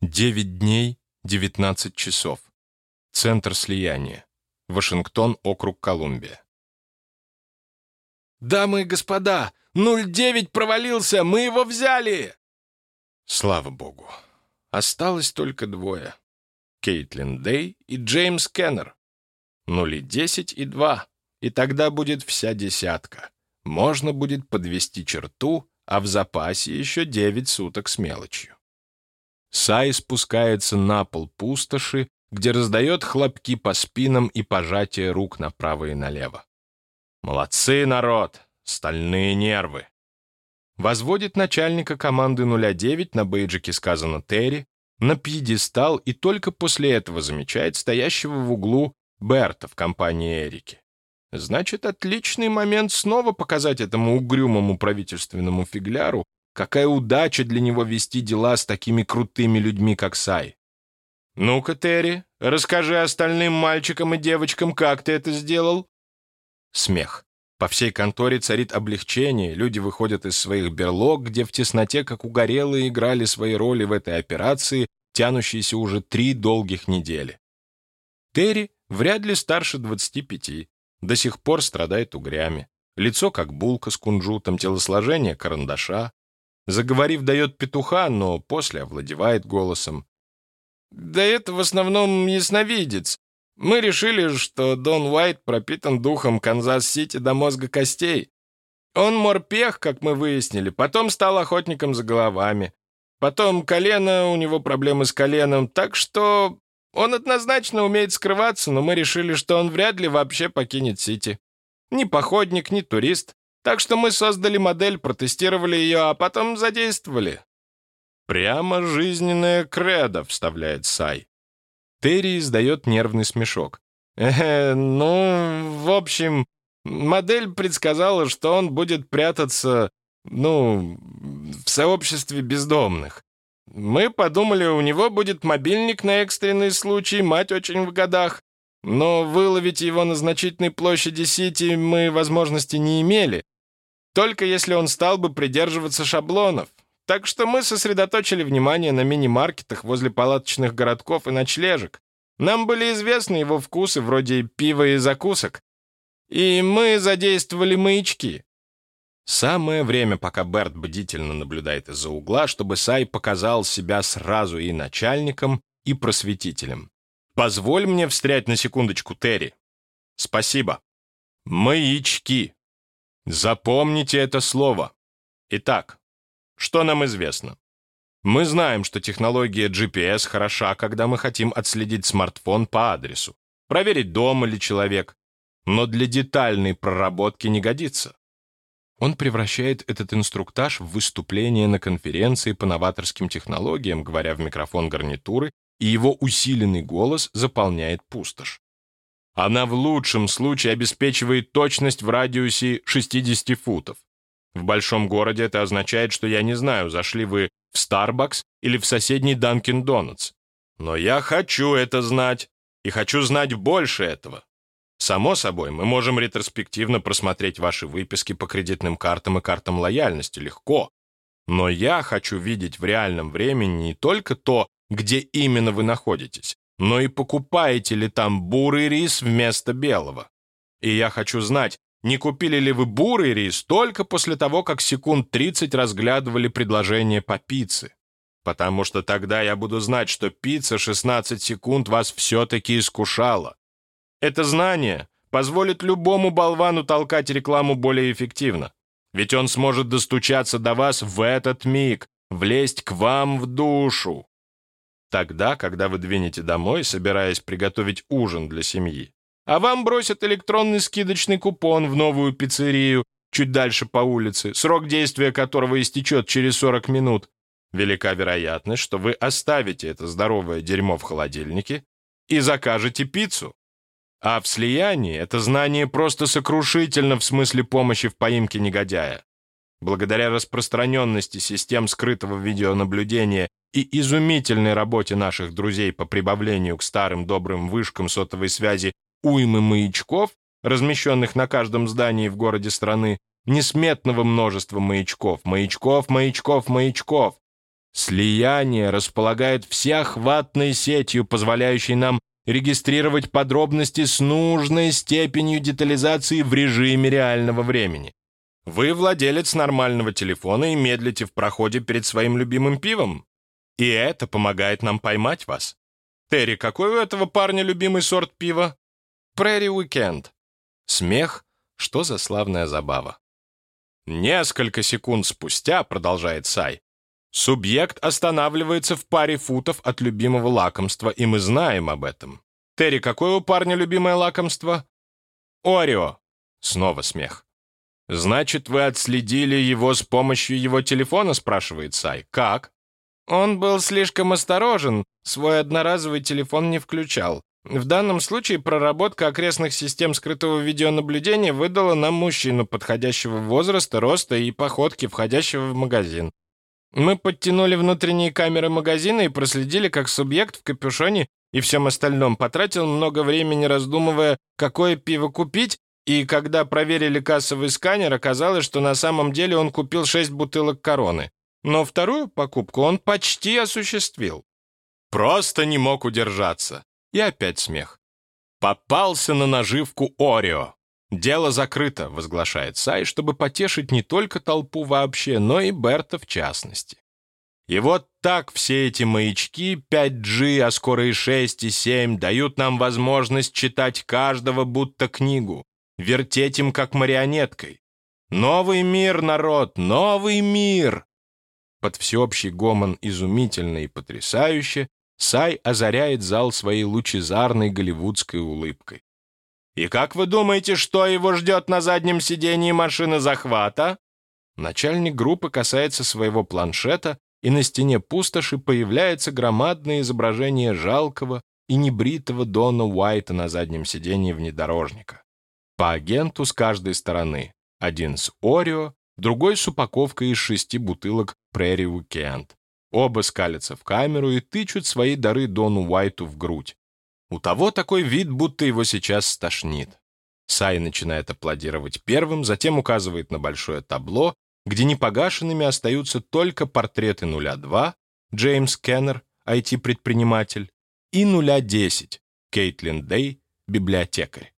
9 дней, 19 часов. Центр слияния. Вашингтон, округ Колумбия. «Дамы и господа, 09 провалился, мы его взяли!» Слава богу. Осталось только двое. Кейтлин Дэй и Джеймс Кеннер. Нули 10 и 2, и тогда будет вся десятка. Можно будет подвести черту, а в запасе еще 9 суток с мелочью. Сай спускается на пол пустоши, где раздает хлопки по спинам и пожатие рук направо и налево. «Молодцы, народ! Стальные нервы!» Возводит начальника команды 09, на бейджике сказано Терри, на пьедестал и только после этого замечает стоящего в углу Берта в компании Эрики. Значит, отличный момент снова показать этому угрюмому правительственному фигляру, Какая удача для него вести дела с такими крутыми людьми, как Сай. «Ну-ка, Терри, расскажи остальным мальчикам и девочкам, как ты это сделал?» Смех. По всей конторе царит облегчение, люди выходят из своих берлог, где в тесноте, как угорелые, играли свои роли в этой операции, тянущейся уже три долгих недели. Терри вряд ли старше 25, до сих пор страдает угрями. Лицо как булка с кунжутом, телосложение карандаша, Заговорив, дает петуха, но после овладевает голосом. «Да это в основном ясновидец. Мы решили, что Дон Уайт пропитан духом Канзас-Сити до мозга костей. Он морпех, как мы выяснили, потом стал охотником за головами. Потом колено, у него проблемы с коленом, так что он однозначно умеет скрываться, но мы решили, что он вряд ли вообще покинет Сити. Ни походник, ни турист. Так что мы создали модель, протестировали ее, а потом задействовали». «Прямо жизненная кредо», — вставляет Сай. Терри издает нервный смешок. «Э, ну, в общем, модель предсказала, что он будет прятаться, ну, в сообществе бездомных. Мы подумали, у него будет мобильник на экстренный случай, мать очень в годах. Но выловить его на значительной площади Сити мы возможности не имели, только если он стал бы придерживаться шаблонов. Так что мы сосредоточили внимание на мини-маркетах возле палаточных городков и ночлежек. Нам были известны его вкусы вроде пива и закусок. И мы задействовали маячки. Самое время, пока Берт бдительно наблюдает из-за угла, чтобы Сай показал себя сразу и начальником, и просветителем. Позволь мне встрять на секундочку, Терри. Спасибо. Маячки. Запомните это слово. Итак, что нам известно? Мы знаем, что технология GPS хороша, когда мы хотим отследить смартфон по адресу, проверить, дома ли человек, но для детальной проработки не годится. Он превращает этот инструктаж в выступление на конференции по новаторским технологиям, говоря в микрофон гарнитуры и его усиленный голос заполняет пустошь. Она в лучшем случае обеспечивает точность в радиусе 60 футов. В большом городе это означает, что я не знаю, зашли вы в Starbucks или в соседний Dunkin' Donuts. Но я хочу это знать, и хочу знать больше этого. Само собой, мы можем ретроспективно просмотреть ваши выписки по кредитным картам и картам лояльности легко. Но я хочу видеть в реальном времени не только то, где именно вы находитесь, но и покупаете ли там бурый рис вместо белого. И я хочу знать, не купили ли вы бурый рис только после того, как секунд 30 разглядывали предложение по пицце? Потому что тогда я буду знать, что пицца 16 секунд вас все-таки искушала. Это знание позволит любому болвану толкать рекламу более эффективно. Ведь он сможет достучаться до вас в этот миг, влезть к вам в душу. Тогда, когда вы двинете домой, собираясь приготовить ужин для семьи, а вам бросят электронный скидочный купон в новую пиццерию чуть дальше по улице, срок действия которого истечет через 40 минут, велика вероятность, что вы оставите это здоровое дерьмо в холодильнике и закажете пиццу. А в слиянии это знание просто сокрушительно в смысле помощи в поимке негодяя. Благодаря распространенности систем скрытого видеонаблюдения и изумительной работе наших друзей по прибавлению к старым добрым вышкам сотовой связи уймы маячков, размещенных на каждом здании в городе страны, несметного множества маячков, маячков, маячков, маячков. Слияние располагает всеохватной сетью, позволяющей нам регистрировать подробности с нужной степенью детализации в режиме реального времени. Вы владелец нормального телефона и медлите в проходе перед своим любимым пивом. И это помогает нам поймать вас. Терри, какой у этого парня любимый сорт пива? Прairie Weekend. Смех, что за славная забава. Несколько секунд спустя, продолжает Сай, субъект останавливается в паре футов от любимого лакомства, и мы знаем об этом. Терри, какое у парня любимое лакомство? Орео. Снова смех. «Значит, вы отследили его с помощью его телефона?» спрашивает Сай. «Как?» Он был слишком осторожен, свой одноразовый телефон не включал. В данном случае проработка окрестных систем скрытого видеонаблюдения выдала нам мужчину подходящего возраста, роста и походки, входящего в магазин. Мы подтянули внутренние камеры магазина и проследили, как субъект в капюшоне и всем остальном потратил много времени, раздумывая, какое пиво купить, и когда проверили кассовый сканер, оказалось, что на самом деле он купил шесть бутылок короны. Но вторую покупку он почти осуществил. Просто не мог удержаться. И опять смех. Попался на наживку Орео. «Дело закрыто», — возглашает Сай, чтобы потешить не только толпу вообще, но и Берта в частности. И вот так все эти маячки 5G, а скоро и 6, и 7 дают нам возможность читать каждого будто книгу, вертеть им как марионеткой. Новый мир, народ, новый мир! Под всеобщий гомон изумительно и потрясающе Сай озаряет зал своей лучезарной голливудской улыбкой. «И как вы думаете, что его ждет на заднем сидении машины захвата?» Начальник группы касается своего планшета, и на стене пустоши появляется громадное изображение жалкого и небритого Дона Уайта на заднем сидении внедорожника. По агенту с каждой стороны. Один с Орео, другой с упаковкой из шести бутылок Prairie Weekend. Оба скалятся в камеру и тычут свои дары Дону Уайту в грудь. У того такой вид, будто его сейчас стошнит. Сай начинает аплодировать первым, затем указывает на большое табло, где непогашенными остаются только портреты 02, Джеймс Кеннер, IT-предприниматель, и 010, Кейтлин Дэй, библиотекарь.